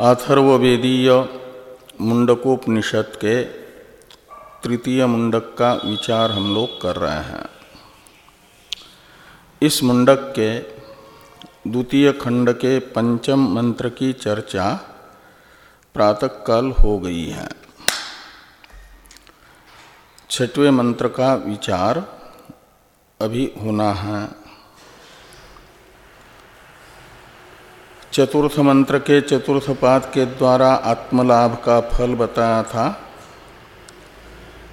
अथर्ववेदीय मुंडकोपनिषद के तृतीय मुंडक का विचार हम लोग कर रहे हैं। इस मुंडक के द्वितीय खंड के पंचम मंत्र की चर्चा प्रातःकाल हो गई है। छठवें मंत्र का विचार अभी होना है। चतुर्थ मंत्र के चतुर्थ पाद के द्वारा आत्मलाभ का फल बताया था।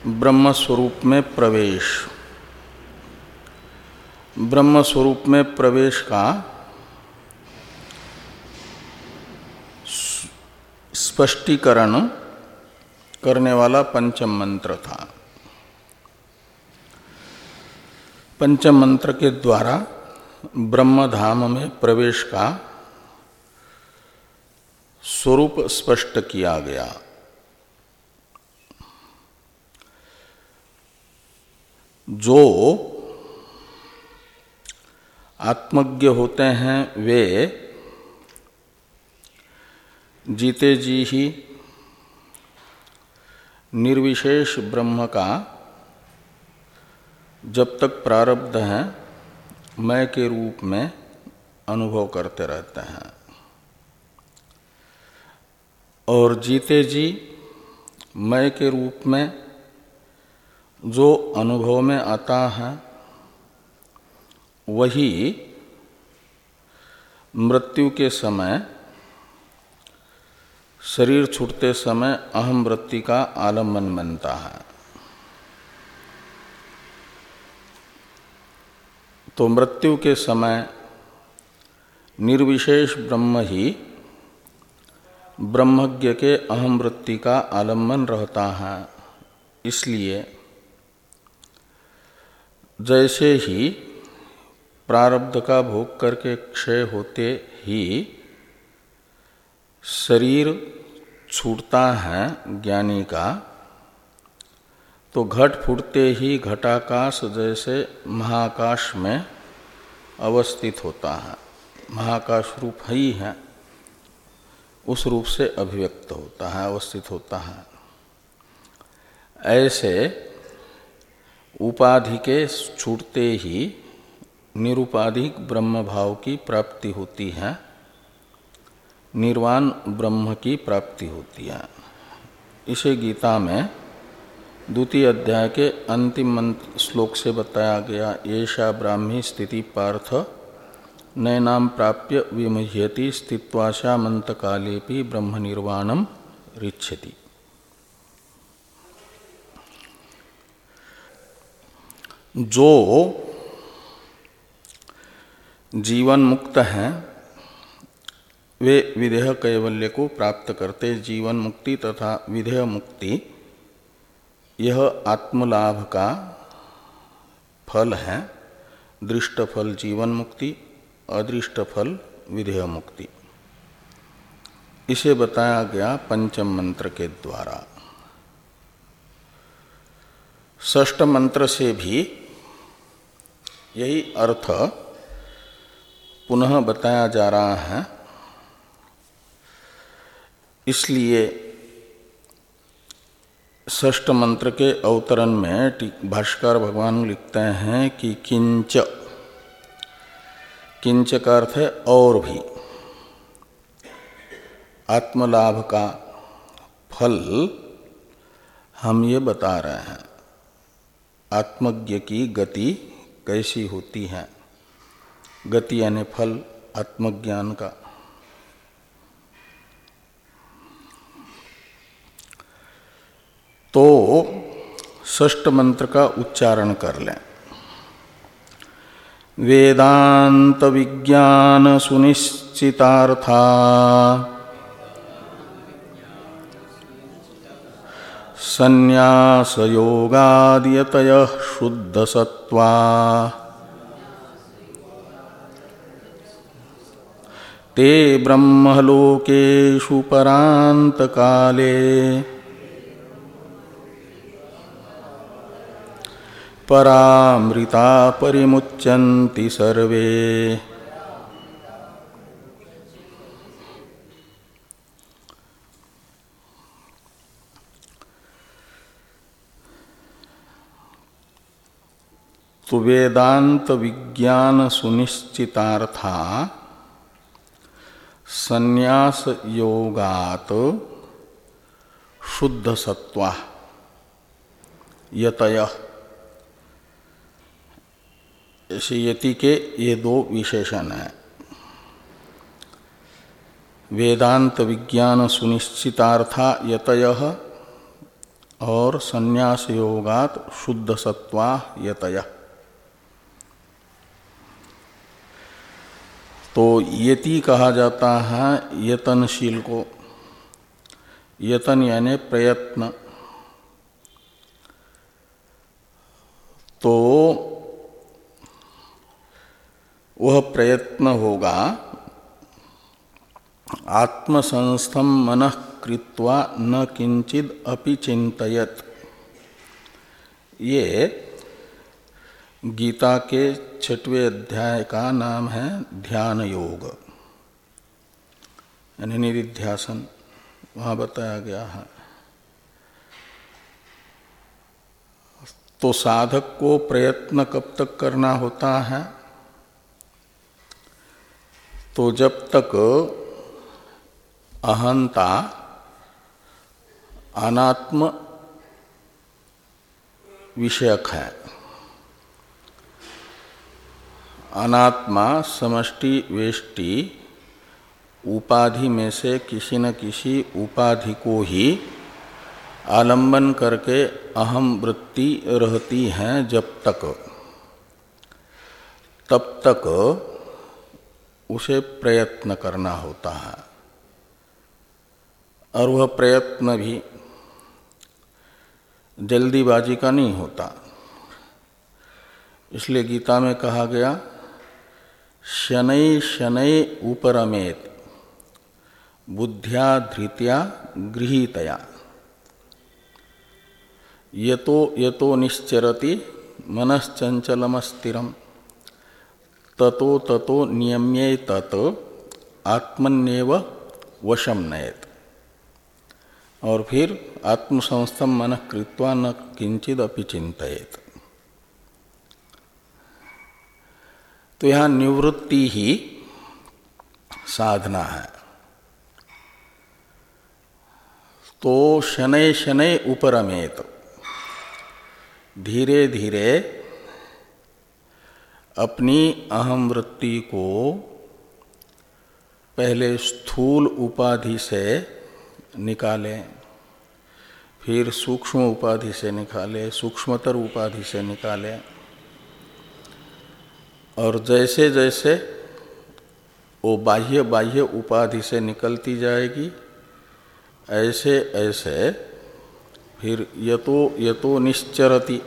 ब्रह्म स्वरूप में प्रवेश। ब्रह्म स्वरूप में प्रवेश का स्पष्टीकरण करने वाला पंचम मंत्र था। पंचम मंत्र के द्वारा ब्रह्म धाम में प्रवेश का स्वरूप स्पष्ट किया गया। जो आत्मज्ञ होते हैं, वे जीते जी ही निर्विशेष ब्रह्म का जब तक प्रारब्ध है, मैं के रूप में अनुभव करते रहते हैं। और जीते जी, मैं के रूप में जो अनुभव में आता है, वही मृत्यु के समय, शरीर छूटते समय अहम वृत्ति का आलंबन बनता है। तो मृत्यु के समय निर्विशेष ब्रह्म ही ब्रह्मज्ञ के अहम वृत्ति का आलंबन रहता है। इसलिए जैसे ही प्रारब्ध का भोग करके क्षय होते ही शरीर छूटता है ज्ञानी का तो घट फूटते ही घटाकाश जैसे महाकाश में अवस्थित होता है। महाकाश रूप ही है। उस रूप से अभिव्यक्त होता है, अवस्थित होता है। ऐसे उपाधि के छूटते ही निरुपाधिक ब्रह्म भाव की प्राप्ति होती है, निर्वाण ब्रह्म की प्राप्ति होती है। इसे गीता में द्वितीय अध्याय के अंतिम श्लोक से बताया गया येषा ब्राह्मी स्थिति पार्थ नैनाम प्राप्य विमुह्यति स्थित्वाशा मंत काले ब्रह्म निर्वाणम रिच्छति। जो जीवन मुक्त हैं, वे विधेय कैवल्य को प्राप्त करते जीवन मुक्ति तथा विधेय मुक्ति। यह आत्मलाभ का फल है दृष्ट फल जीवन मुक्ति अदृष्ट फल विधेय मुक्ति इसे बताया गया पंचम मंत्र के द्वारा। ष्ट मंत्र से भी यही अर्थ पुनः बताया जा रहा है। इसलिए ष्ट मंत्र के अवतरण में भाष्कर भगवान लिखते हैं कि किंच किंच का अर्थ है और भी। आत्मलाभ का फल हम ये बता रहे हैं, आत्मज्ञ की गति कैसी होती है? गति यानी फल, आत्मज्ञान का। तो ष्ट मंत्र का उच्चारण कर लें। वेदांत विज्ञान सुनिश्चितार्था संन्यास योगादियतय शुद्ध सत्वा ते ब्रह्मलोकेशु परांत काले परामृता परिमुच्यन्ति सर्वे। तो वेदांत विज्ञान सुनिश्चितार्था संन्यास योगात शुद्ध सत्वा यतयः। यति के ये दो विशेषण हैं। वेदांत विज्ञान सुनिश्चितार्था यतय और संन्यास योगात शुद्ध सत्वा यतय। तो यति कहा जाता है यतनशील को। यतन यानी प्रयत्न। तो वह प्रयत्न होगा। आत्मसंस्थम मन कृत्वा न किंचित अपि चिंतयत ये गीता के छठवें अध्याय का नाम है ध्यान योग यानी निधिध्यासन वहाँ बताया गया है। तो साधक को प्रयत्न कब तक करना होता है? तो जब तक अहंता अनात्म विषयक है, अनात्मा समष्टि वेष्टि उपाधि में से किसी न किसी उपाधि को ही आलंबन करके अहम वृत्ति रहती है जब तक, तब तक उसे प्रयत्न करना होता है। और वह प्रयत्न भी जल्दीबाजी का नहीं होता। इसलिए गीता में कहा गया, शनै शनै उपरमेत, बुद्ध्या धृत्या गृहीतया। यतो यतो निश्चरति मनश्चंचलमस्थिरम ततो ततो नियम्ये तत, आत्मन्यव वशम नयत। और फिर आत्मसंस्थम मन कृत्वा न किंचित अपि चिंतित तो यहाँ निवृत्ति ही साधना है। तो शनै शनै उपरमेत, धीरे धीरे अपनी अहम वृत्ति को पहले स्थूल उपाधि से निकालें, फिर सूक्ष्म उपाधि से निकालें, सूक्ष्मतर उपाधि से निकालें। और जैसे जैसे वो बाह्य बाह्य उपाधि से निकलती जाएगी, ऐसे ऐसे फिर यतो यतो निश्चरति,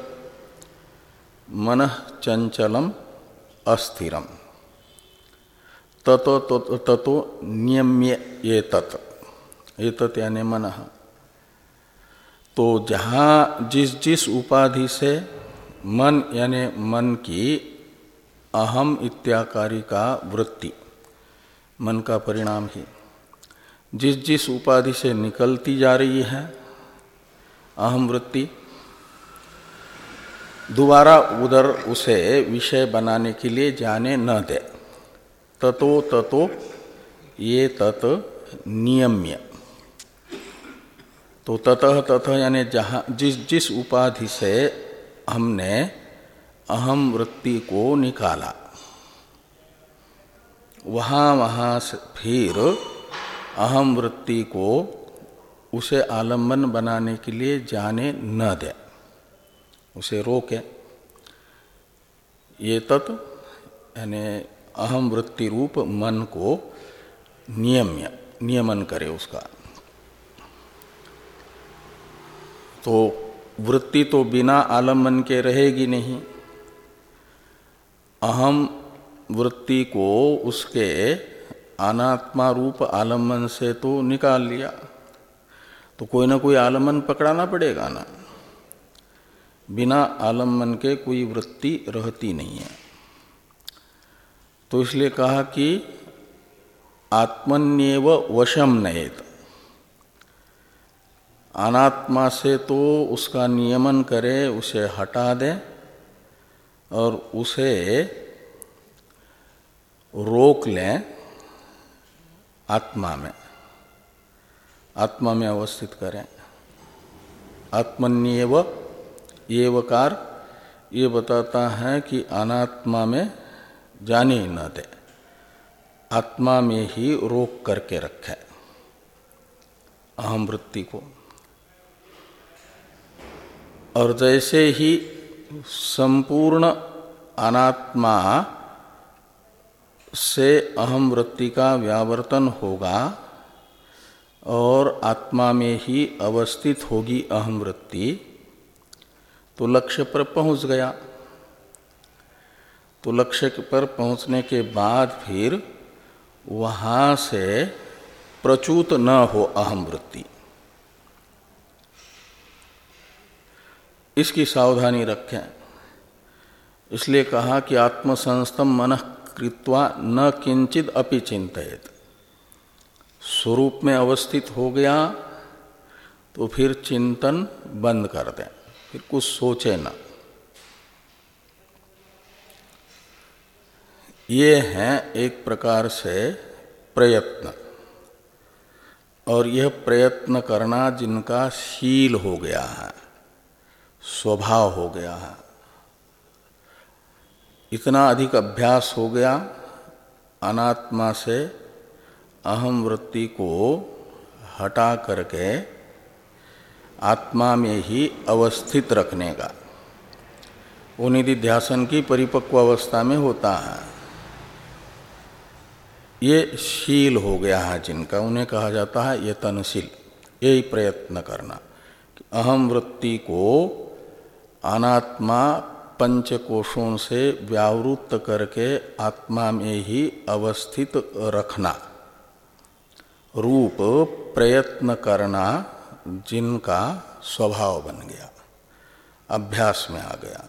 मन चंचलम अस्थिरम। ततो ततो नियम्य ये तत् ये तत् यानी मन। तो जहाँ जिस जिस उपाधि से मन यानी मन की अहम इत्याकारी का वृत्ति, मन का परिणाम ही। जिस जिस उपाधि से निकलती जा रही है, अहम वृत्ति दोबारा उधर उसे विषय बनाने के लिए जाने न दे। ततो ततो ये तत नियम्य। तो ततः ततः यानी जहाँ जिस जिस उपाधि से हमने अहम वृत्ति को निकाला, वहाँ वहाँ से फिर अहम वृत्ति को उसे आलंबन बनाने के लिए जाने न दे। उसे रोके। ये तत् यानी अहम वृत्ति रूप मन को नियम्य, नियमन करे उसका। तो वृत्ति तो बिना आलंबन के रहेगी नहीं। अहम वृत्ति को उसके अनात्मा रूप आलंबन से तो निकाल लिया। तो कोई ना कोई आलंबन पकड़ाना पड़ेगा ना। बिना आलंबन के कोई वृत्ति रहती नहीं है। तो इसलिए कहा कि आत्मन्यव वशम नयत। अनात्मा से तो उसका नियमन करे, उसे हटा दे और उसे रोक लें आत्मा में। आत्मा में अवस्थित करें। आत्मन्यव ये वकार ये बताता है कि अनात्मा में जाने न दे। आत्मा में ही रोक करके रखे। अहम वृत्ति को। और जैसे ही संपूर्ण अनात्मा से अहम वृत्ति का व्यावर्तन होगा और आत्मा में ही अवस्थित होगी अहम वृत्ति तो लक्ष्य पर पहुँच गया। तो लक्ष्य पर पहुँचने के बाद फिर वहाँ से प्रचूत न हो अहम वृत्ति इसकी सावधानी रखें। इसलिए कहा कि आत्मसंस्तम मन कृत्वा न किंचित अपि चिंतित स्वरूप में अवस्थित हो गया तो फिर चिंतन बंद कर दें। फिर कुछ सोचे ना। ये हैं एक प्रकार से प्रयत्न। और यह प्रयत्न करना जिनका शील हो गया है, स्वभाव हो गया है। इतना अधिक अभ्यास हो गया, अनात्मा से अहम वृत्ति को हटा करके आत्मा में ही अवस्थित रखने का। वो निधि ध्यासन की परिपक्व अवस्था में होता है। ये शील हो गया है जिनका, उन्हें कहा जाता है यतनशील। यही प्रयत्न करना। अहम वृत्ति को अनात्मा पंच कोशों से व्यावृत्त करके आत्मा में ही अवस्थित रखना। रूप प्रयत्न करना जिनका स्वभाव बन गया, अभ्यास में आ गया।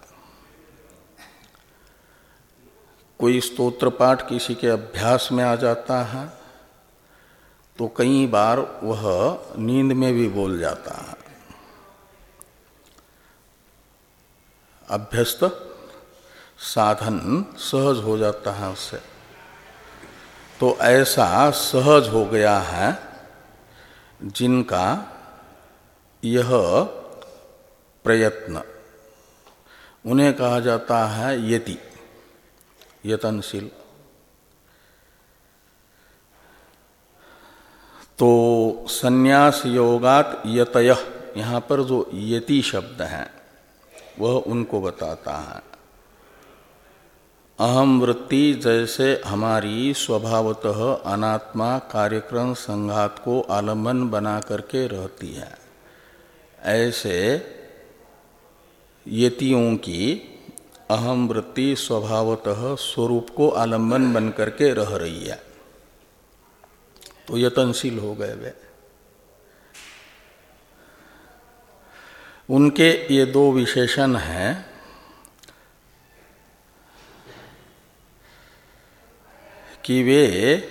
कोई स्तोत्र पाठ किसी के अभ्यास में आ जाता है तो कई बार वह नींद में भी बोल जाता है। अभ्यस्त साधन सहज हो जाता है उससे। तो ऐसा सहज हो गया है जिनका यह प्रयत्न। उन्हें कहा जाता है यति, यतनशील। तो संन्यास योगात यतय, यहाँ पर जो यति शब्द है, वह उनको बताता है। अहम वृत्ति जैसे हमारी स्वभावतः अनात्मा कार्यक्रम संघात को आलंबन बना करके रहती है। ऐसे यतियों की अहम वृत्ति स्वभावतः स्वरूप को आलंबन बन करके रह रही है। तो यतनशील हो गए वे। उनके ये दो विशेषण हैं। कि वे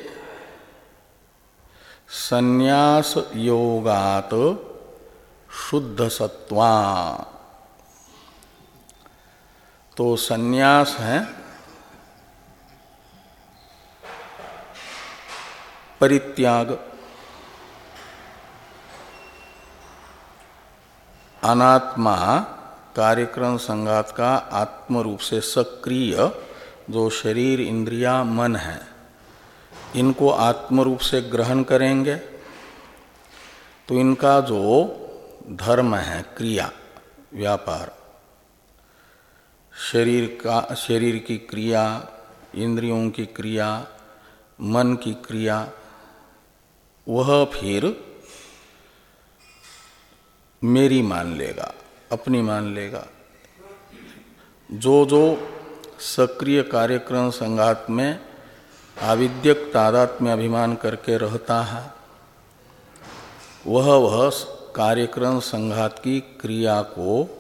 संन्यास योगात शुद्ध सत्वा तो संन्यास है, परित्याग, अनात्मा कार्यक्रम संगात का आत्म रूप से सक्रिय जो शरीर, इंद्रिया, मन है। इनको आत्म रूप से ग्रहण करेंगे। तो इनका जो धर्म है, क्रिया, व्यापार। शरीर का, शरीर की क्रिया, इंद्रियों की क्रिया, मन की क्रिया, वह फिर मेरी मान लेगा, अपनी मान लेगा। जो जो सक्रिय कार्यक्रम संघात में आविद्यक तादात में अभिमान करके रहता है, वह वह कार्यक्रम संघात की क्रिया को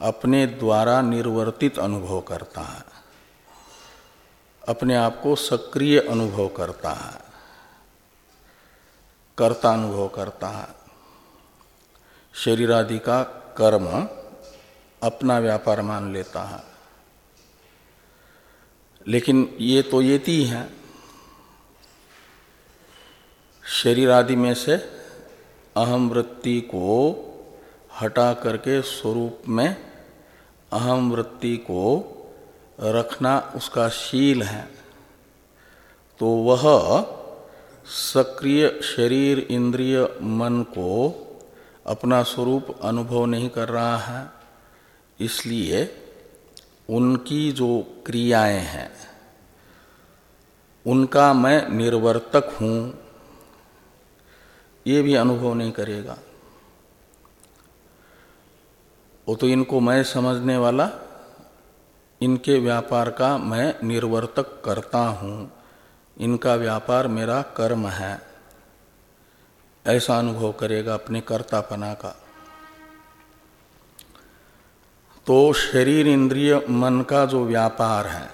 अपने द्वारा निर्वर्तित अनुभव करता है। अपने आप को सक्रिय अनुभव करता है। कर्ता अनुभव करता है। शरीर आदि का कर्म अपना व्यापार मान लेता है। लेकिन ये तो येती है। शरीर आदि में से अहम वृत्ति को हटा करके स्वरूप में अहम वृत्ति को रखना उसका शील है। तो वह सक्रिय शरीर, इंद्रिय, मन को अपना स्वरूप अनुभव नहीं कर रहा है। इसलिए उनकी जो क्रियाएँ हैं, उनका मैं निर्वर्तक हूँ। ये भी अनुभव नहीं करेगा। वो तो इनको मैं समझने वाला, इनके व्यापार का मैं निर्वर्तक करता हूँ। इनका व्यापार मेरा कर्म है। ऐसा अनुभव करेगा अपने कर्तापना का। तो शरीर इंद्रिय मन का जो व्यापार है,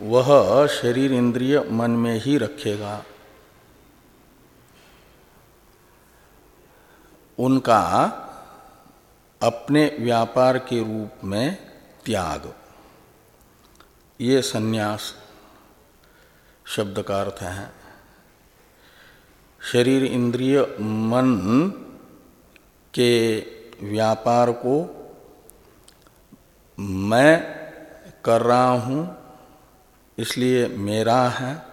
वह शरीर इंद्रिय मन में ही रखेगा। उनका अपने व्यापार के रूप में त्याग। ये सन्यास शब्द का अर्थ है। शरीर इंद्रिय मन के व्यापार को मैं कर रहा हूँ, इसलिए मेरा है।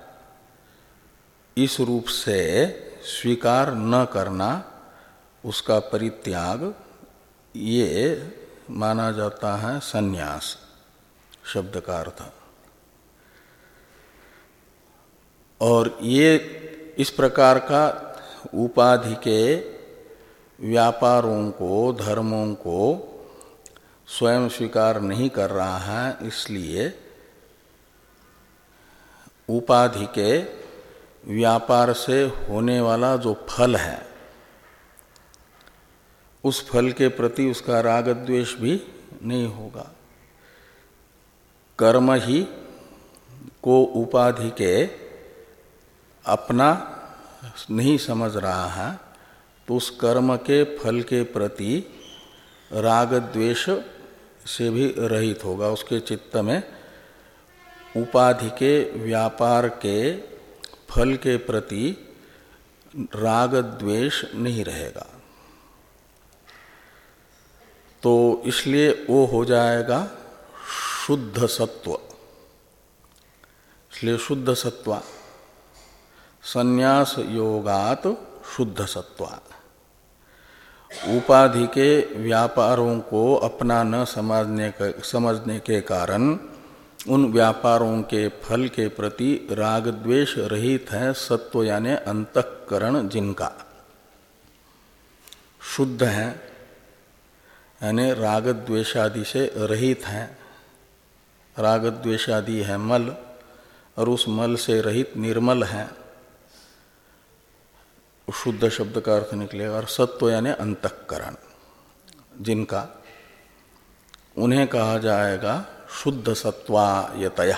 इस रूप से स्वीकार न करना उसका परित्याग, ये माना जाता है सन्यास, शब्द का अर्थ। और ये इस प्रकार का उपाधि के व्यापारों को, धर्मों को स्वयं स्वीकार नहीं कर रहा है, इसलिए उपाधि के व्यापार से होने वाला जो फल है उस फल के प्रति उसका राग द्वेष भी नहीं होगा। कर्म ही को उपाधि के अपना नहीं समझ रहा है तो उस कर्म के फल के प्रति राग द्वेष से भी रहित होगा। उसके चित्त में उपाधि के व्यापार के फल के प्रति राग द्वेष नहीं रहेगा। तो इसलिए वो हो जाएगा शुद्ध सत्व। इसलिए शुद्ध सत्वा। संन्यास योगात शुद्ध सत्वा। उपाधि के व्यापारों को अपना न समझने के समझने के कारण उन व्यापारों के फल के प्रति राग द्वेष रहित है सत्व यानी अंतकरण जिनका। शुद्ध है। यानी राग द्वेषादि से रहित है। राग द्वेषादि है मल, और उस मल से रहित निर्मल है। शुद्ध शब्द का अर्थ निकलेगा, और सत्व यानी अंतकरण, जिनका उन्हें कहा जाएगा शुद्ध सत्वायतया।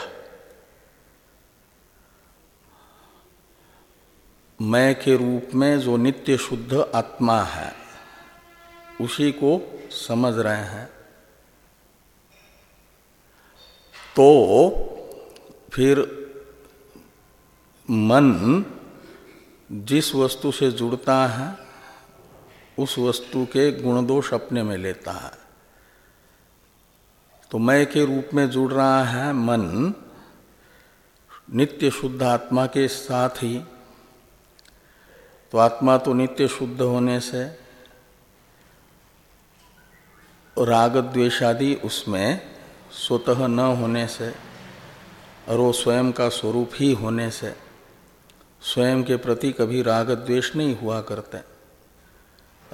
मैं के रूप में जो नित्य शुद्ध आत्मा है, उसी को समझ रहे हैं तो फिर मन जिस वस्तु से जुड़ता है, उस वस्तु के गुण दोष अपने में लेता है। तो मैं के रूप में जुड़ रहा है मन, नित्य शुद्ध आत्मा के साथ ही। तो आत्मा तो नित्य शुद्ध होने से राग द्वेषादि उसमें स्वतः न होने से और वो स्वयं का स्वरूप ही होने से स्वयं के प्रति कभी राग द्वेष नहीं हुआ करते।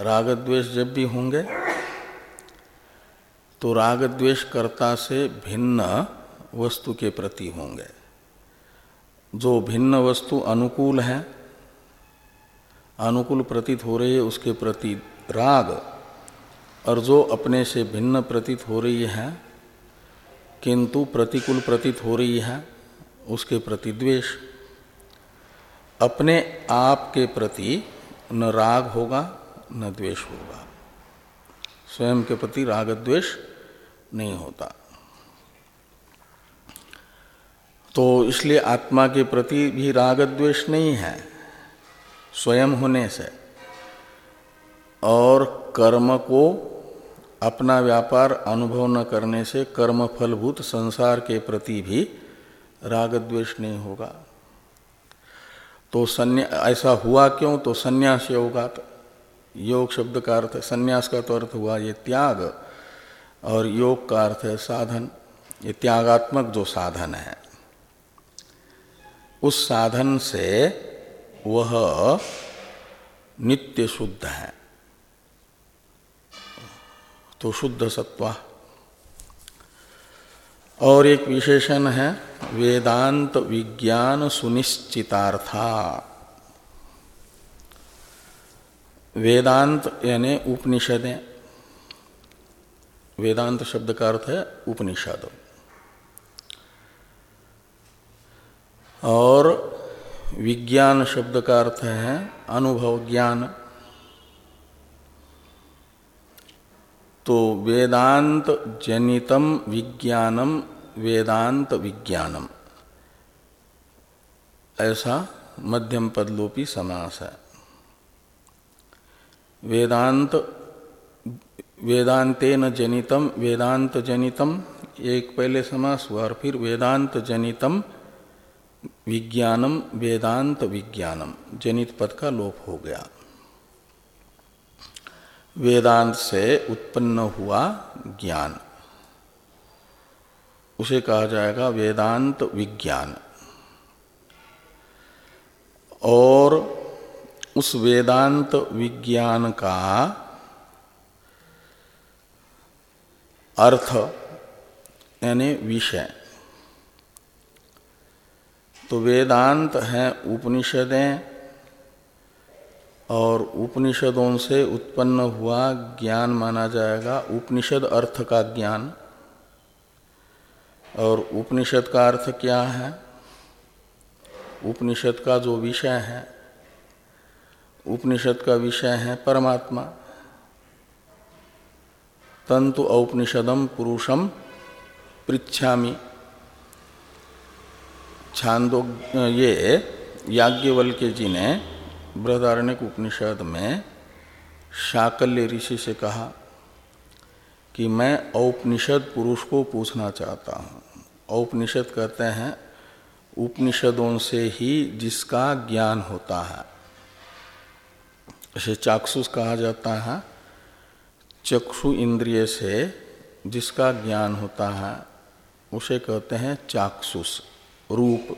राग द्वेष जब भी होंगे तो राग द्वेष कर्ता से भिन्न वस्तु के प्रति होंगे। जो भिन्न वस्तु अनुकूल है, अनुकूल प्रतीत हो रही है, उसके प्रति राग और जो अपने से भिन्न प्रतीत हो रही है, किंतु प्रतिकूल प्रतीत हो रही है, उसके प्रति द्वेष। अपने आप के प्रति न राग होगा, न द्वेष होगा। स्वयं के प्रति राग द्वेष नहीं होता। तो इसलिए आत्मा के प्रति भी राग द्वेष नहीं है, स्वयं होने से। और कर्म को अपना व्यापार अनुभव न करने से कर्म फलभूत संसार के प्रति भी राग द्वेष नहीं होगा। तो संन्या, ऐसा हुआ क्यों? तो संन्यास होगा तो योग शब्द का अर्थ, संन्यास का तो अर्थ हुआ ये त्याग, और योग का अर्थ है साधन। ये त्यागात्मक जो साधन है, उस साधन से वह नित्य शुद्ध है। तो शुद्ध सत्वा। और एक विशेषण है, वेदांत विज्ञान सुनिश्चितार्था। वेदांत यानी उपनिषदें। वेदांत शब्द का अर्थ है उपनिषद। और विज्ञान शब्द का अर्थ है अनुभव ज्ञान। तो वेदांत जनितम विज्ञानम, वेदांत विज्ञानम। ऐसा मध्यम पदलोपी समास है। वेदांत, वेदांतेन जनितम, वेदांत जनितम, एक पहले समास हुआ और फिर वेदांत जनितम, विज्ञानम, वेदांत विज्ञानम, जनित पद का लोप हो गया। वेदांत से उत्पन्न हुआ ज्ञान। उसे कहा जाएगा वेदांत विज्ञान। और उस वेदांत विज्ञान का अर्थ, यानी विषय। तो वेदांत है उपनिषदें और उपनिषदों से उत्पन्न हुआ ज्ञान माना जाएगा। उपनिषद अर्थ का ज्ञान। और उपनिषद का अर्थ क्या है? उपनिषद का जो विषय है, उपनिषद का विषय है परमात्मा। तंतु औपनिषदम पुरुषम पृछामी छांदो ये याज्ञवल्क्य जी ने बृहदारण्य उपनिषद में शाकल्य ऋषि से कहा कि मैं औपनिषद पुरुष को पूछना चाहता हूँ। औपनिषद कहते हैं, उपनिषदों से ही जिसका ज्ञान होता है। इसे चाक्षुष कहा जाता है। चक्षु इंद्रिय से जिसका ज्ञान होता है, उसे कहते हैं चाक्षुष रूप।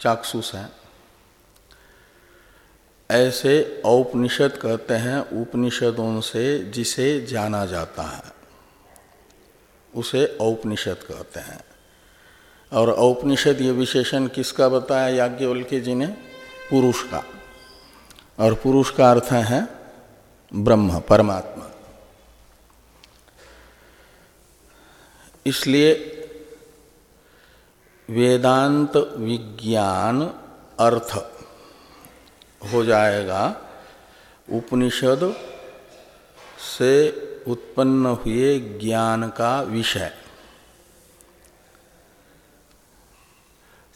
चाक्षुष है। ऐसे औपनिषद कहते हैं, उपनिषदों से जिसे जाना जाता है। उसे औपनिषद कहते हैं। और औपनिषद ये विशेषण किसका बताया? याज्ञवल्क्य जी ने, पुरुष का। और पुरुष का अर्थ है ब्रह्म, परमात्मा। इसलिए वेदांत विज्ञान अर्थ हो जाएगा। उपनिषद से उत्पन्न हुए ज्ञान का विषय।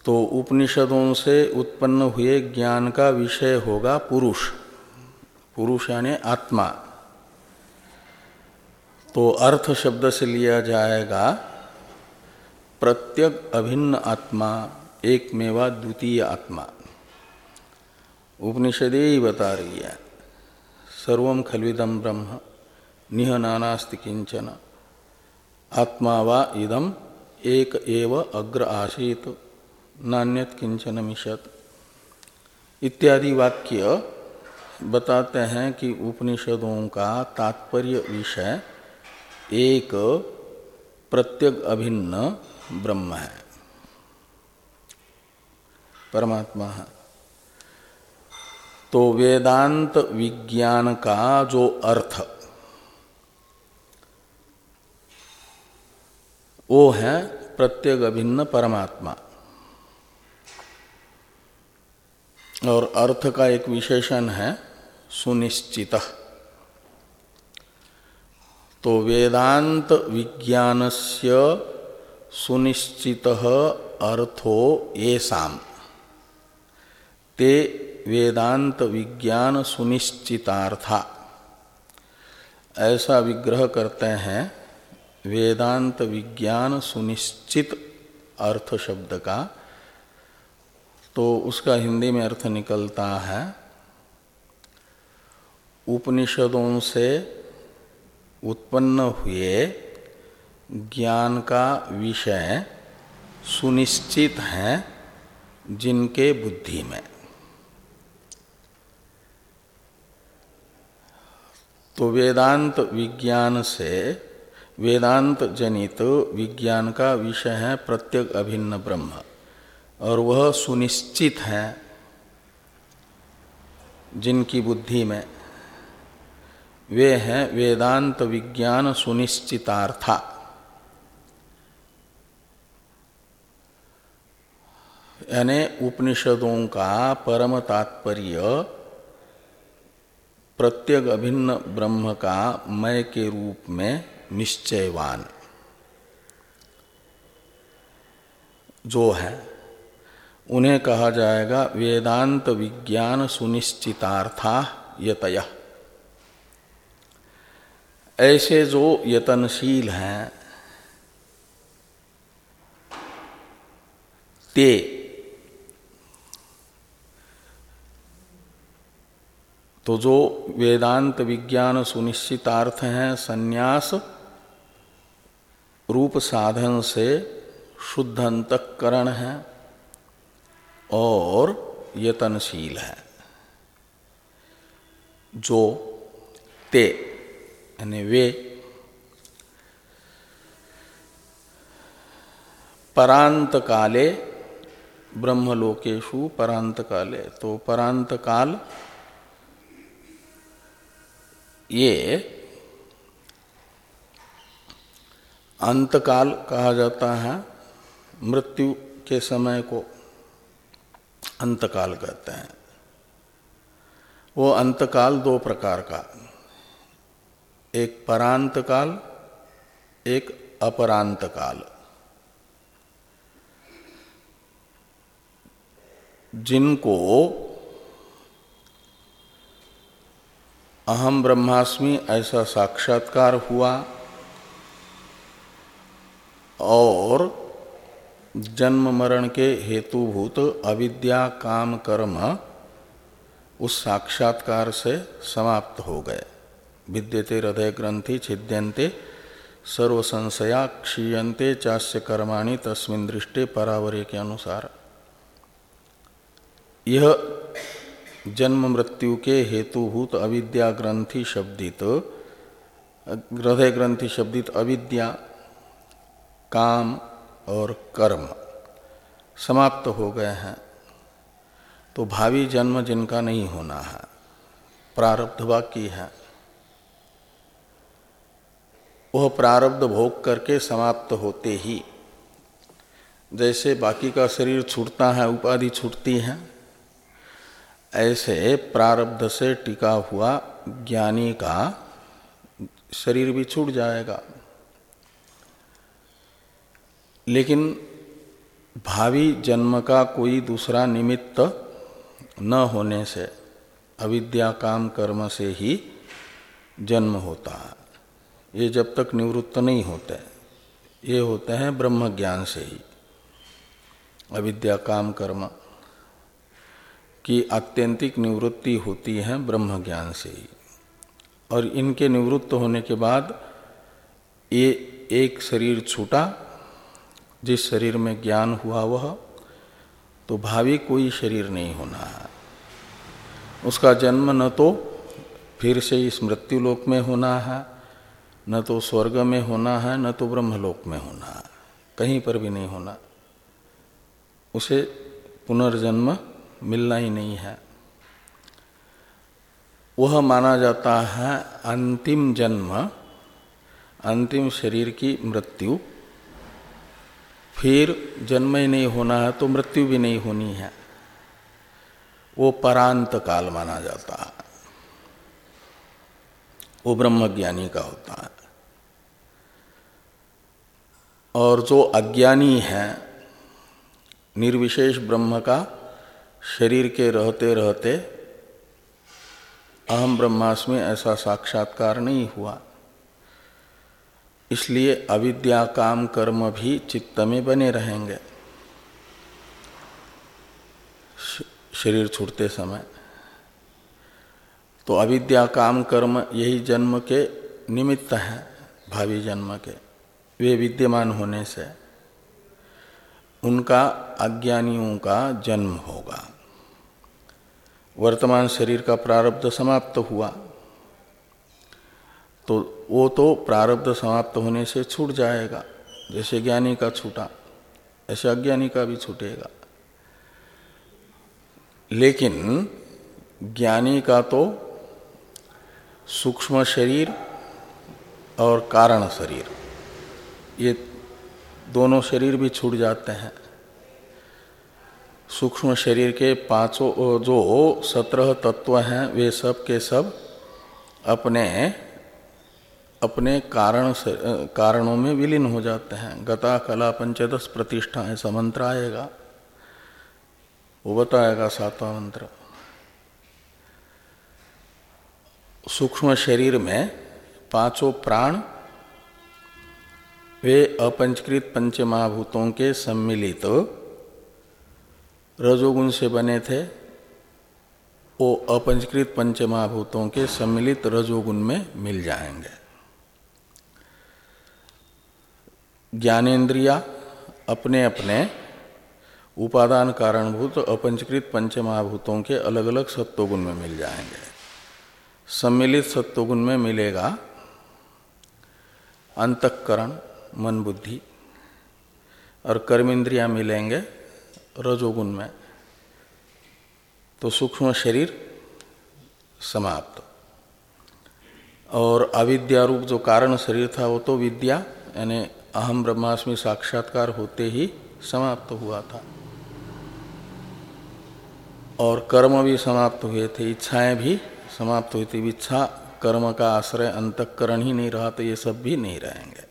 तो उपनिषदों से उत्पन्न हुए ज्ञान का विषय होगा पुरुष। पुरुष यानी आत्मा। तो अर्थ शब्द से लिया जाएगा, प्रत्यक अभिन्न आत्मा एक मेवा द्वितीय आत्मा। उपनिषदे ही बता रही है। सर्व खलविदम ब्रह्म, निह नानास्ति किंचन आत्मा वा इदम एक एव अग्र आसीत, नान्यत किंचन मिशत इत्यादि वाक्य बताते हैं कि उपनिषदों का तात्पर्य विषय एक प्रत्यक अभिन्न ब्रह्म है। परमात्मा है। तो वेदांत विज्ञान का जो अर्थ वो है प्रत्येक अभिन्न परमात्मा। और अर्थ का एक विशेषण है सुनिश्चित। तो वेदांत विज्ञानस्य सुनिश्चित अर्थो ये ते वेदांत विज्ञान सुनिश्चितार्था। ऐसा विग्रह करते हैं, वेदांत विज्ञान सुनिश्चित अर्थ शब्द का। तो उसका हिंदी में अर्थ निकलता है, उपनिषदों से उत्पन्न हुए ज्ञान का विषय सुनिश्चित है जिनके बुद्धि में। तो वेदांत विज्ञान से वेदांत जनित विज्ञान का विषय है प्रत्येक अभिन्न ब्रह्म। और वह सुनिश्चित है जिनकी बुद्धि में। वे हैं वेदांत विज्ञान सुनिश्चितार्था। यानी उपनिषदों का परम तात्पर्य प्रत्येक अभिन्न ब्रह्म का मय के रूप में निश्चयवान। जो है, उन्हें कहा जाएगा वेदांत विज्ञान सुनिश्चितार्था यतय। ऐसे जो यतनशील हैं, ते तो जो वेदांत विज्ञान सुनिश्चितार्थ हैं, संन्यास रूप साधन से शुद्ध अंतकरण है और यतनशील है। जो ते, यानी वे परांत काले ब्रह्मलोकेशु परांत काले तो परांत काल ये अंतकाल कहा जाता है, मृत्यु के समय को अंतकाल कहते हैं। वो अंतकाल दो प्रकार का, एक परांत काल एक अपरांत काल जिनको अहम ब्रह्मास्मि, ऐसा साक्षात्कार हुआ। और जन्म मरण के हेतुभूत अविद्या, काम, कर्म उस साक्षात्कार से समाप्त हो गए। विद्यते हृदय ग्रंथि छिद्यंते सर्व संशया क्षीयते चास्य कर्माणि तस्मिन दृष्टि परावरे के अनुसार। यह जन्म मृत्यु के हेतुभूत अविद्या ग्रंथि शब्दित हृदय ग्रंथि शब्दित अविद्या, काम और कर्म समाप्त हो गए हैं। तो भावी जन्म जिनका नहीं होना है, प्रारब्ध बाकी है। वह प्रारब्ध भोग करके समाप्त होते ही, जैसे बाकी का शरीर छूटता है, उपाधि छूटती है ऐसे प्रारब्ध से टिका हुआ ज्ञानी का शरीर भी छूट जाएगा। लेकिन भावी जन्म का कोई दूसरा निमित्त न होने से अविद्या काम कर्म से ही जन्म होता है। ये जब तक निवृत्त नहीं होते, ये होते हैं ब्रह्म ज्ञान से ही। अविद्या काम कर्म। की आत्यंतिक निवृत्ति होती है ब्रह्म ज्ञान से ही। और इनके निवृत्त होने के बाद ये एक शरीर छूटा, जिस शरीर में ज्ञान हुआ वह तो भावी कोई शरीर नहीं होना। है उसका जन्म न तो फिर से इस मृत्यु लोक में होना है, न तो स्वर्ग में होना है, न तो ब्रह्मलोक में होना है। कहीं पर भी नहीं होना। उसे पुनर्जन्म मिलना ही नहीं है। वह माना जाता है अंतिम जन्म, अंतिम शरीर की मृत्यु। फिर जन्म ही नहीं होना है तो मृत्यु भी नहीं होनी है। वो परांत काल माना जाता है। वो ब्रह्मज्ञानी का होता है। और जो अज्ञानी है, निर्विशेष ब्रह्म का शरीर के रहते रहते अहम ब्रह्मास्मि ऐसा साक्षात्कार नहीं हुआ। इसलिए अविद्या काम कर्म भी चित्त में बने रहेंगे। शरीर छूटते समय। तो अविद्या काम कर्म यही जन्म के निमित्त है, भावी जन्म के। वे विद्यमान होने से उनका अज्ञानियों का जन्म होगा। वर्तमान शरीर का प्रारब्ध समाप्त हुआ। तो वो तो प्रारब्ध समाप्त होने से छूट जाएगा, जैसे ज्ञानी का छूटा, ऐसे अज्ञानी का भी छूटेगा। लेकिन ज्ञानी का तो सूक्ष्म शरीर और कारण शरीर, ये दोनों शरीर भी छूट जाते हैं। सूक्ष्म शरीर के पाँचों जो सत्रह तत्व हैं, वे सब के सब अपने अपने कारण से कारणों में विलीन हो जाते हैं। गता, कला, पंचदश प्रतिष्ठा ऐसा मंत्र आएगा। वो बताएगा सातवा मंत्र। सूक्ष्म शरीर में पाँचों प्राण, वे अपंचकृत पंचमहाभूतों के सम्मिलित तो रजोगुण से बने थे। वो अपंचकृत पंचमहाभूतों के सम्मिलित रजोगुण में मिल जाएँगे। ज्ञानेन्द्रिया अपने अपने उपादान कारणभूत अपंचकृत पंचमहाभूतों के अलग अलग सत्वगुण में मिल जाएँगे। सम्मिलित सत्वगुण में मिलेगा अंतकरण मन बुद्धि और कर्मेंद्रिया मिलेंगे। रजोगुण में तो सूक्ष्म शरीर समाप्त। और अविद्या रूप जो कारण शरीर था, वो तो विद्या, यानी अहम ब्रह्मास्मि साक्षात्कार होते ही समाप्त हुआ था। और कर्म भी समाप्त हुए थे, इच्छाएँ भी समाप्त हुई थी। इच्छा, कर्म का आश्रय, अंतकरण ही नहीं रहा तो ये सब भी नहीं रहेंगे।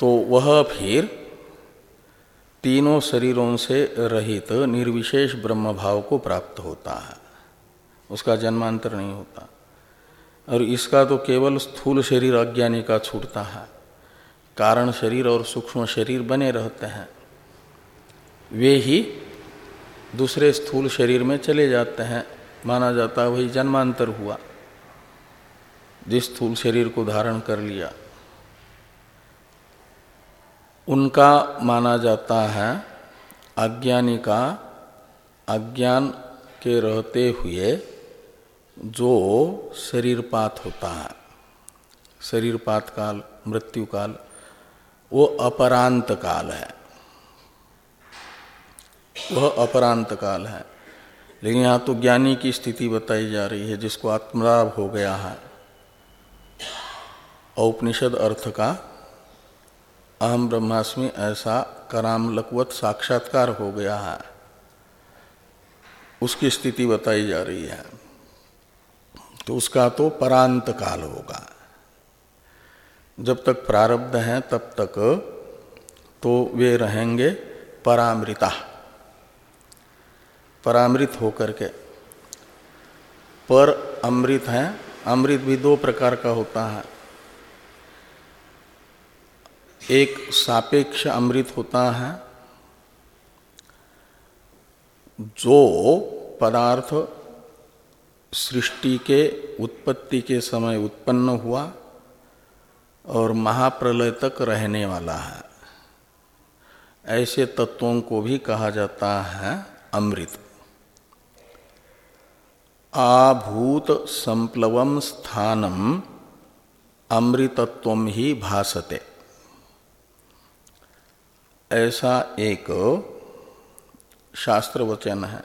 तो वह फिर तीनों शरीरों से रहित निर्विशेष ब्रह्म भाव को प्राप्त होता है। उसका जन्मांतर नहीं होता। और इसका तो केवल स्थूल शरीर अज्ञानी का छूटता है। कारण शरीर और सूक्ष्म शरीर बने रहते हैं। वे ही दूसरे स्थूल शरीर में चले जाते हैं। माना जाता है वही जन्मांतर हुआ। जिस स्थूल शरीर को धारण कर लिया उनका माना जाता है अज्ञानी का अज्ञान के रहते हुए जो शरीरपात होता है। शरीरपात काल, मृत्यु काल, वो अपरांत काल है। वह अपरांत काल है। लेकिन यहाँ तो ज्ञानी की स्थिति बताई जा रही है, जिसको आत्मलाभ हो गया है। औपनिषद अर्थ का अहम ब्रह्मास्मि ऐसा करामलकवत साक्षात्कार हो गया है। उसकी स्थिति बताई जा रही है। तो उसका तो परांत काल होगा। जब तक प्रारब्ध है, तब तक तो वे रहेंगे परामृता। परामृत होकर के। पर अमृत है, अमृत भी दो प्रकार का होता है। एक सापेक्ष अमृत होता है, जो पदार्थ सृष्टि के उत्पत्ति के समय उत्पन्न हुआ और महाप्रलय तक रहने वाला है। ऐसे तत्वों को भी कहा जाता है अमृत। आभूत संप्लवम स्थानम अमृतत्व ही भासते। ऐसा एक शास्त्र वचन है।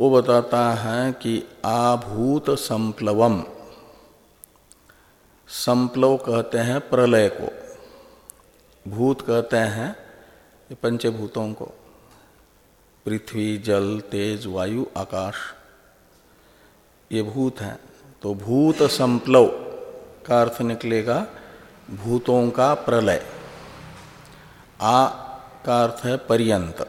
वो बताता है कि आभूत संप्लवम, संप्लव कहते हैं प्रलय को। भूत कहते हैं पंचभूतों को। पृथ्वी, जल, तेज, वायु, आकाश, ये भूत हैं। तो भूत संप्लव का अर्थ निकलेगा भूतों का प्रलय। आ का अर्थ है पर्यंत।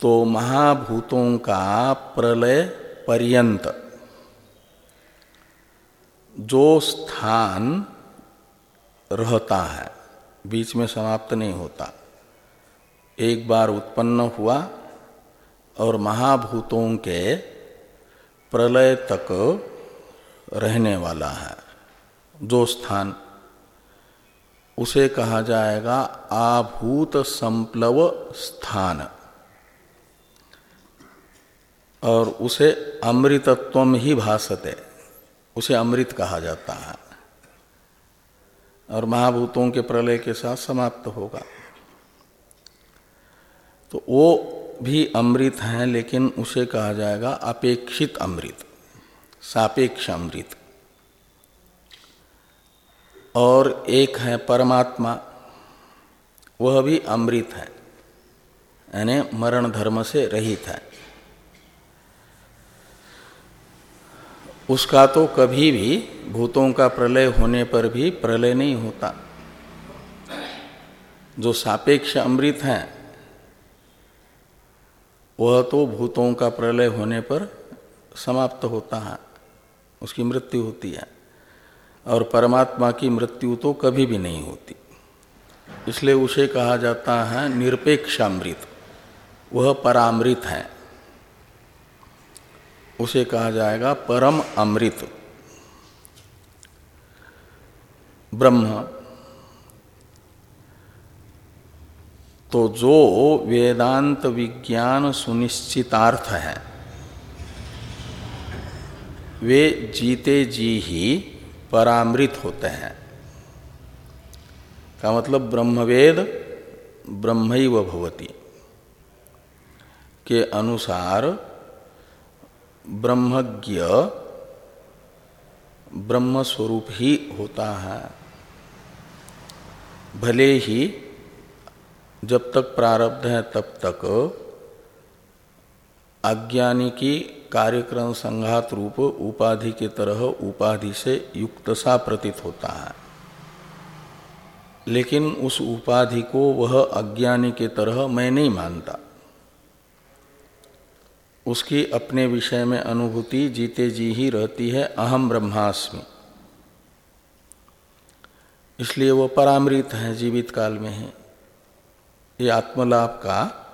तो महाभूतों का प्रलय पर्यंत। जो स्थान रहता है, बीच में समाप्त नहीं होता। एक बार उत्पन्न हुआ और महाभूतों के प्रलय तक रहने वाला है, जो स्थान। उसे कहा जाएगा आभूत संप्लव स्थान। और उसे अमृतत्व ही भाषते उसे अमृत कहा जाता है। और महाभूतों के प्रलय के साथ समाप्त होगा। तो वो भी अमृत है, लेकिन उसे कहा जाएगा अपेक्षित अमृत, सापेक्ष अमृत। और एक है परमात्मा, वह भी अमृत है, यानी मरण धर्म से रहित है। उसका तो कभी भी भूतों का प्रलय होने पर भी प्रलय नहीं होता। जो सापेक्ष अमृत है, वह तो भूतों का प्रलय होने पर समाप्त होता है, उसकी मृत्यु होती है। और परमात्मा की मृत्यु तो कभी भी नहीं होती। इसलिए उसे कहा जाता है निरपेक्षामृत। वह परामृत है। उसे कहा जाएगा परम अमृत। ब्रह्म तो जो वेदांत विज्ञान सुनिश्चितार्थ है, वे जीते जी ही परामृत होते हैं। का मतलब ब्रह्मवेद ब्रह्म भवती। के अनुसार ब्रह्मज्ञ ब्रह्म स्वरूप ही होता है। भले ही जब तक प्रारब्ध है तब तक अज्ञानी की कार्यक्रम संघात रूप उपाधि के तरह उपाधि से युक्त सा प्रतीत होता है। लेकिन उस उपाधि को वह अज्ञानी के तरह मैं नहीं मानता। उसकी अपने विषय में अनुभूति जीते जी ही रहती है, अहम ब्रह्मास्मि। इसलिए वह परामृत है, जीवित काल में है। ये आत्मलाभ का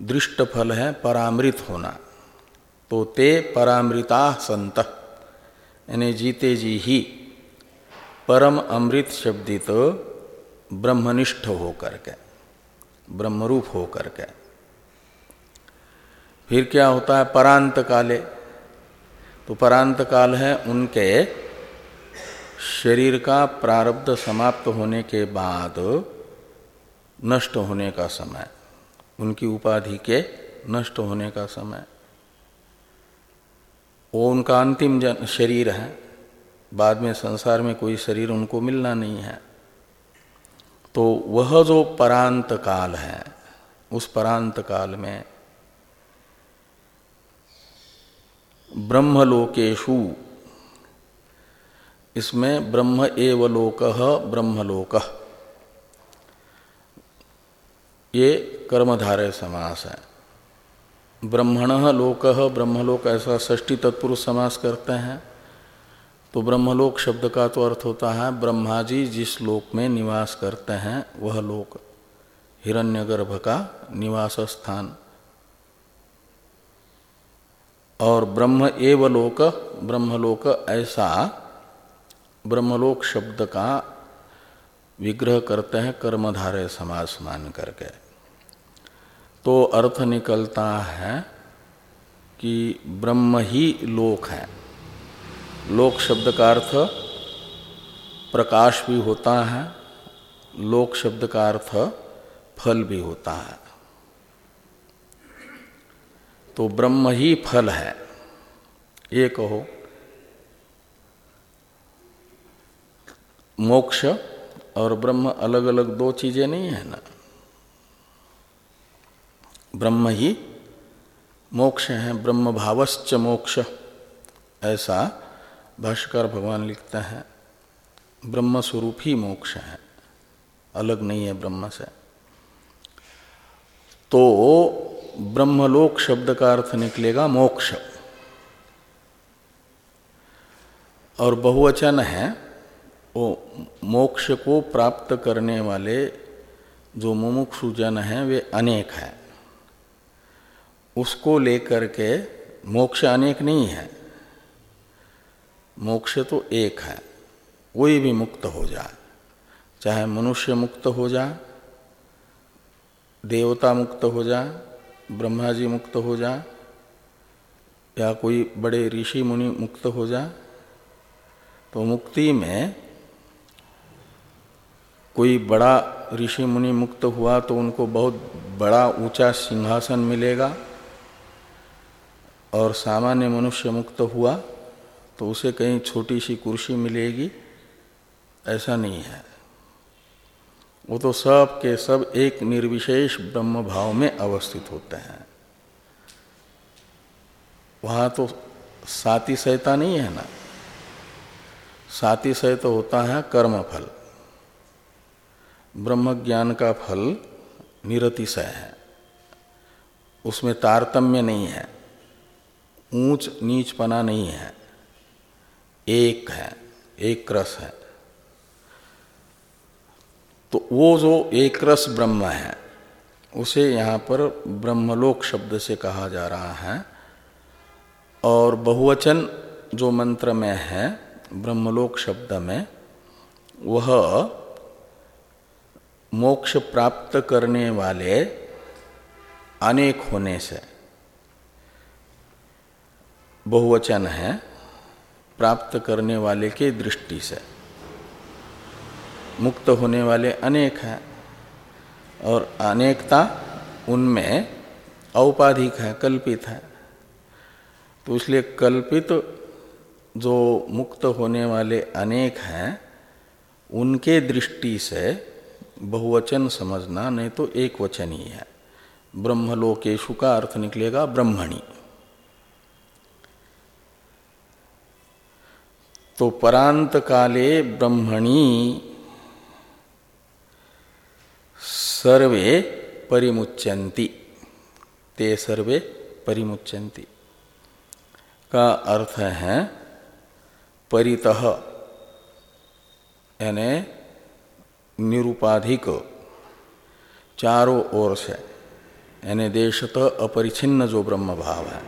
दृष्ट फल है परामृत होना। तो ते परामृता संत। यानी जीते जी ही परम अमृत शब्दित ब्रह्मनिष्ठ होकर के, ब्रह्मरूप होकर के। फिर क्या होता है? परांत काले। तो परांत काल है उनके शरीर का प्रारब्ध समाप्त होने के बाद नष्ट होने का समय, उनकी उपाधि के नष्ट होने का समय। वो उनका अंतिम जन शरीर है। बाद में संसार में कोई शरीर उनको मिलना नहीं है। तो वह जो परांत काल है, उस परांत काल में ब्रह्मलोकेशु, इसमें ब्रह्म एवलोक ब्रह्मलोक, ये कर्मधारय समास है। ब्रह्मण लोक, ब्रह्मलोक ऐसा षष्टी तत्पुरुष समास करते हैं। तो ब्रह्मलोक शब्द का तो अर्थ होता है ब्रह्मा जी जिस लोक में निवास करते हैं, वह लोक। हिरण्यगर्भ का निवास स्थान। और ब्रह्म एव लोक, ब्रह्मलोक ऐसा ब्रह्मलोक शब्द का विग्रह करते हैं कर्मधारय समास मान करके। तो अर्थ निकलता है कि ब्रह्म ही लोक है। लोक शब्द का अर्थ प्रकाश भी होता है, लोक शब्द का अर्थ फल भी होता है। तो ब्रह्म ही फल है। ये कहो, मोक्ष और ब्रह्म अलग अलग दो चीज़ें नहीं है ना? ब्रह्म ही मोक्ष है, ब्रह्म भावश्च मोक्ष। ऐसा भाष्कर भगवान लिखते हैं, ब्रह्म स्वरूप ही मोक्ष है, अलग नहीं है ब्रह्म से। तो ब्रह्मलोक शब्द का अर्थ निकलेगा मोक्ष। और बहुवचन है, वो मोक्ष को प्राप्त करने वाले जो मुमुक्षुजन हैं, वे अनेक हैं। उसको लेकर के मोक्ष अनेक नहीं है। मोक्ष तो एक है, कोई भी मुक्त हो जाए चाहे मनुष्य मुक्त हो जाए देवता मुक्त हो जाए ब्रह्मा जी मुक्त हो जाए या कोई बड़े ऋषि मुनि मुक्त हो जाए तो मुक्ति में कोई बड़ा ऋषि मुनि मुक्त हुआ तो उनको बहुत बड़ा ऊँचा सिंहासन मिलेगा। और सामान्य मनुष्य मुक्त हुआ तो उसे कहीं छोटी सी कुर्सी मिलेगी। ऐसा नहीं है। वो तो सब के सब एक निर्विशेष ब्रह्म भाव में अवस्थित होते हैं। वहाँ तो साती सहता नहीं है ना? साती सह तो होता है कर्म फल ब्रह्म ज्ञान का फल निरतिशय है। उसमें तारतम्य नहीं है। ऊंच नीचपना नहीं है। एक है, एक रस है। तो वो जो एक रस ब्रह्म है, उसे यहाँ पर ब्रह्मलोक शब्द से कहा जा रहा है। और बहुवचन जो मंत्र में है, ब्रह्मलोक शब्द में, वह मोक्ष प्राप्त करने वाले अनेक होने से बहुवचन है, प्राप्त करने वाले के दृष्टि से। मुक्त होने वाले अनेक हैं और अनेकता उनमें औपाधिक है, कल्पित है। तो इसलिए कल्पित जो मुक्त होने वाले अनेक हैं, उनके दृष्टि से बहुवचन समझना नहीं तो एक वचन ही है। ब्रह्मलोकेशु का अर्थ निकलेगा ब्रह्मणी। तो परांत काले ब्रह्मणी सर्वे परिमुच्यंती। ते सर्वे परिमुच्यंती। का अर्थ है, परितः, यानी निरुपाधिक, चारों ओर से, यानी देशत अपरिछिन्न जो ब्रह्म भाव है।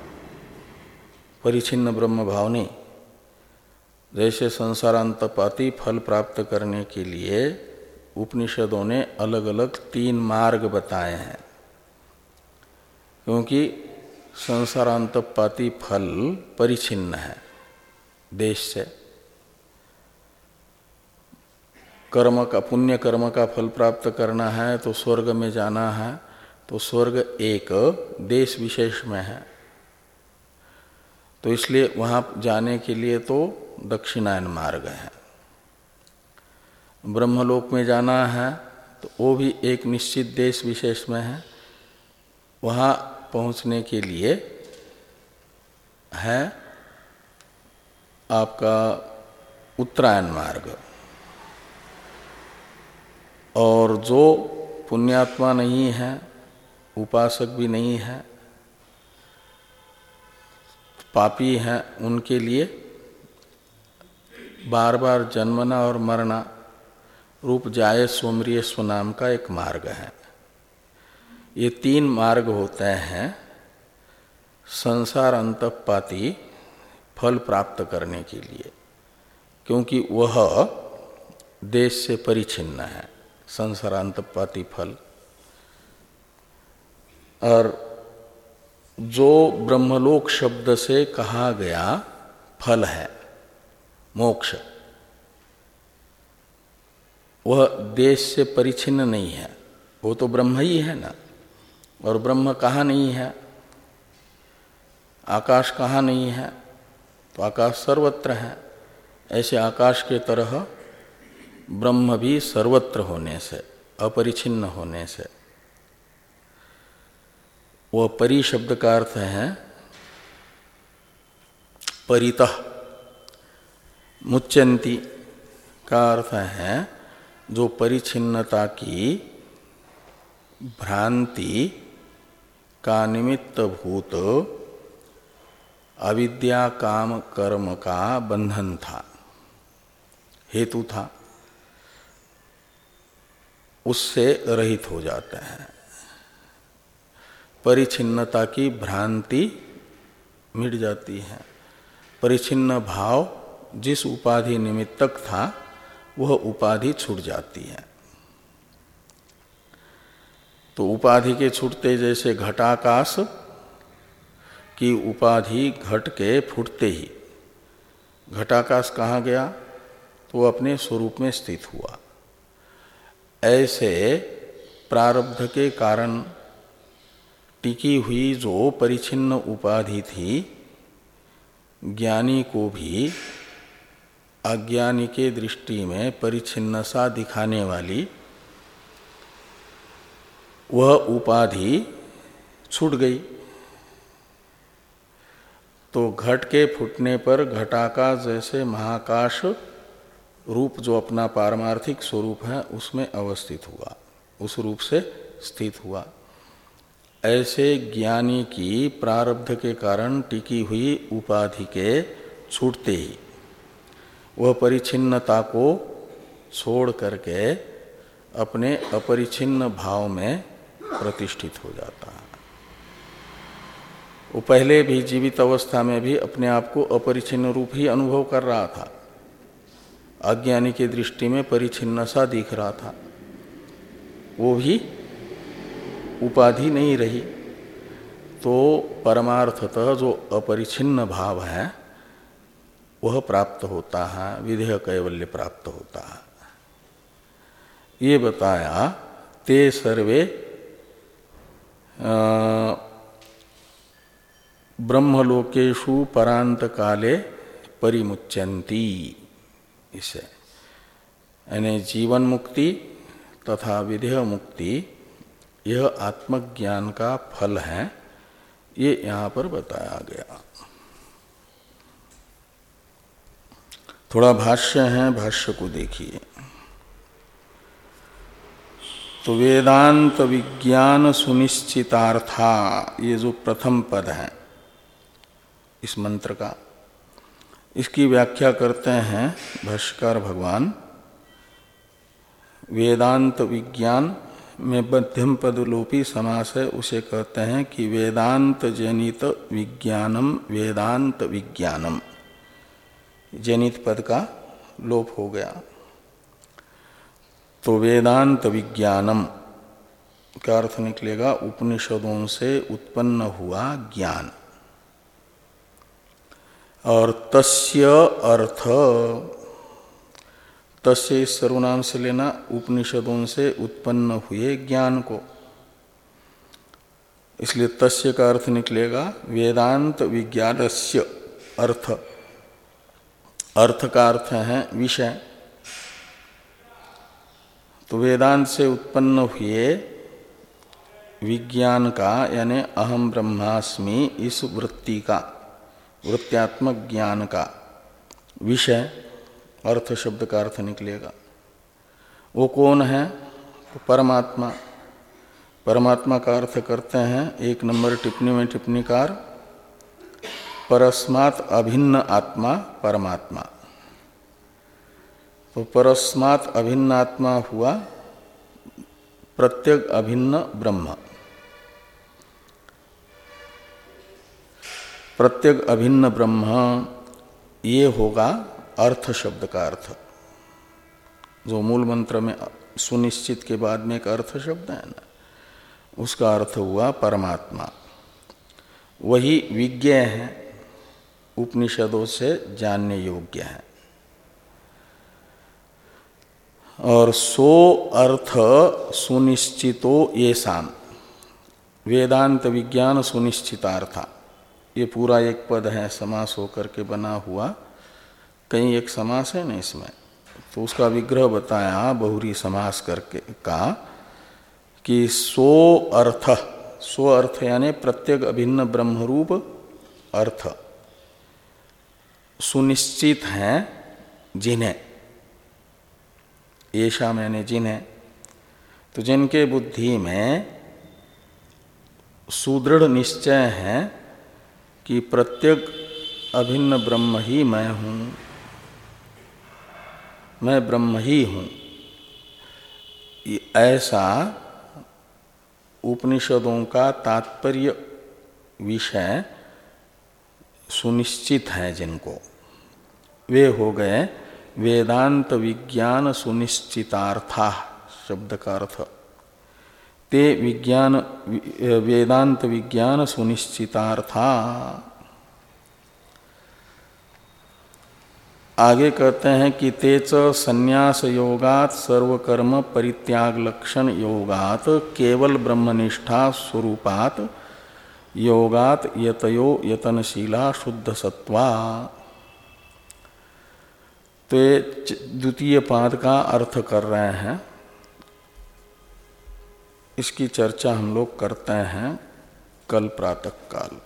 परिचिन्न ब्रह्म भाव नहीं। जैसे संसारांतपाती फल प्राप्त करने के लिए उपनिषदों ने अलग अलग तीन मार्ग बताए हैं। क्योंकि संसारांतपाती फल परिचिन्न है, देश से। कर्म का, पुण्य कर्म का फल प्राप्त करना है तो स्वर्ग में जाना है तो स्वर्ग एक देश विशेष में है। तो इसलिए वहाँ जाने के लिए तो दक्षिणायन मार्ग है। ब्रह्मलोक में जाना है तो वो भी एक निश्चित देश विशेष में है। वहाँ पहुँचने के लिए है आपका उत्तरायण मार्ग। और जो पुण्यात्मा नहीं है, उपासक भी नहीं है, पापी हैं, उनके लिए बार बार जन्मना और मरना रूप जाय सोमरिय स्वनाम का एक मार्ग है। ये तीन मार्ग होते हैं, संसार अंतपाती फल प्राप्त करने के लिए, क्योंकि वह देश से परिचिन्न है, संसार संसारांतपाती फल। और जो ब्रह्मलोक शब्द से कहा गया फल है मोक्ष। वह देश से परिचिन्न नहीं है। वो तो ब्रह्म ही है ना। और ब्रह्म कहाँ नहीं है? आकाश कहाँ नहीं है? तो आकाश सर्वत्र है। ऐसे आकाश के तरह ब्रह्म भी सर्वत्र होने से अपरिछिन्न होने से। वह परि शब्द का अर्थ है, परितः। मुच्यंती का अर्थ है जो परिचिन्नता की भ्रांति का निमित्त भूत अविद्या काम कर्म का बंधन था, हेतु था, उससे रहित हो जाते हैं। परिचिन्नता की भ्रांति मिट जाती है। परिचिन्न भाव जिस उपाधि निमित्तक था, वह उपाधि छूट जाती है। तो उपाधि के छूटते जैसे घटाकाश, की उपाधि घट के फूटते ही। घटाकाश कहाँ गया? तो अपने स्वरूप में स्थित हुआ। ऐसे प्रारब्ध के कारण टिकी हुई जो परिचिन्न उपाधि थी, ज्ञानी को भी अज्ञानी के दृष्टि में परिचिन्न सा दिखाने वाली वह उपाधि छूट गई। तो घट के फूटने पर घटाकाश जैसे महाकाश रूप जो अपना पारमार्थिक स्वरूप है, उसमें अवस्थित हुआ, उस रूप से स्थित हुआ। ऐसे ज्ञानी की प्रारब्ध के कारण टिकी हुई उपाधि के छूटते ही वह परिचिन्नता को छोड़ करके अपने अपरिचिन्न भाव में प्रतिष्ठित हो जाता है। वो पहले भी जीवित अवस्था में भी अपने आप को अपरिचिन्न रूप ही अनुभव कर रहा था। अज्ञानी की दृष्टि में परिचिन्न सा दिख रहा था। वो भी उपाधि नहीं रही। तो परमार्थतः जो अपरिचिन्न भाव है वह प्राप्त होता है, विधेय कैवल्य प्राप्त होता है। ये बताया, ते सर्वे ब्रह्मलोकेशु परांत काले परिमुच्यंती इसे, यानी जीवन मुक्ति तथा विधेय मुक्ति यह आत्मज्ञान का फल है, ये यहाँ पर बताया गया। थोड़ा भाष्य है, भाष्य को देखिए। तो वेदांत विज्ञान सुनिश्चितार्था, ये जो प्रथम पद है, इस मंत्र का, इसकी व्याख्या करते हैं भाष्कर भगवान। वेदांत विज्ञान में मध्यम पद लोपी समास है, उसे कहते हैं कि वेदांत जनित विज्ञानम, वेदांत विज्ञानम। जनित पद का लोप हो गया। तो वेदांत विज्ञानम का अर्थ निकलेगा, उपनिषदों से उत्पन्न हुआ ज्ञान। और तस्य अर्थ, तस्य सर्वनाम से लेना, उपनिषदों से उत्पन्न हुए ज्ञान को। इसलिए तस्य का अर्थ निकलेगा, वेदांत विज्ञानस्य अर्थ। अर्थ का अर्थ है विषय। तो वेदांत से उत्पन्न हुए विज्ञान का, यानी अहम ब्रह्मास्मि, इस वृत्ति का, वृत्त्यात्मक ज्ञान का विषय, अर्थ शब्द का अर्थ निकलेगा। वो कौन है? तो परमात्मा। परमात्मा का अर्थ करते हैं एक नंबर टिप्पणी में टिप्पणीकार परस्मात अभिन्न आत्मा परमात्मा। तो परस्मात अभिन्न आत्मा हुआ प्रत्येक अभिन्न ब्रह्म। प्रत्येक अभिन्न ब्रह्म, ये होगा अर्थ शब्द का अर्थ। जो मूल मंत्र में सुनिश्चित के बाद में एक अर्थ शब्द है ना, उसका अर्थ हुआ परमात्मा। वही विज्ञ है उपनिषदों से जानने योग्य है। और सो अर्थ सुनिश्चितो ये शाम वेदांत विज्ञान सुनिश्चितार्था। ये पूरा एक पद है, समास होकर के बना हुआ। कहीं एक समास है ना इसमें। तो उसका विग्रह बताया बहुरी समास करके का, कि सो अर्थ सो अर्थ यानी प्रत्येक अभिन्न ब्रह्मरूप अर्थ। सुनिश्चित हैं जिन्हें। ऐसा मैंने जिन्हें। तो जिनके बुद्धि में सुदृढ़ निश्चय है कि प्रत्येक अभिन्न ब्रह्म ही मैं हूँ। मैं ब्रह्म ही हूँ। ऐसा उपनिषदों का तात्पर्य विषय सुनिश्चित है जिनको। वे हो गए वेदांत विज्ञान सुनिश्चितार्था, शब्द का अर्थ। ते विज्ञान, वेदांत विज्ञान सुनिश्चितार्था। आगे कहते हैं कि तेच संन्यास योगात सर्वकर्म परित्याग लक्षण योगात केवल ब्रह्मनिष्ठा स्वरूपात योगात यतयो यतनशीला शुद्ध सत्वा तो ये द्वितीय पाद का अर्थ कर रहे हैं। इसकी चर्चा हम लोग करते हैं कल प्रातः काल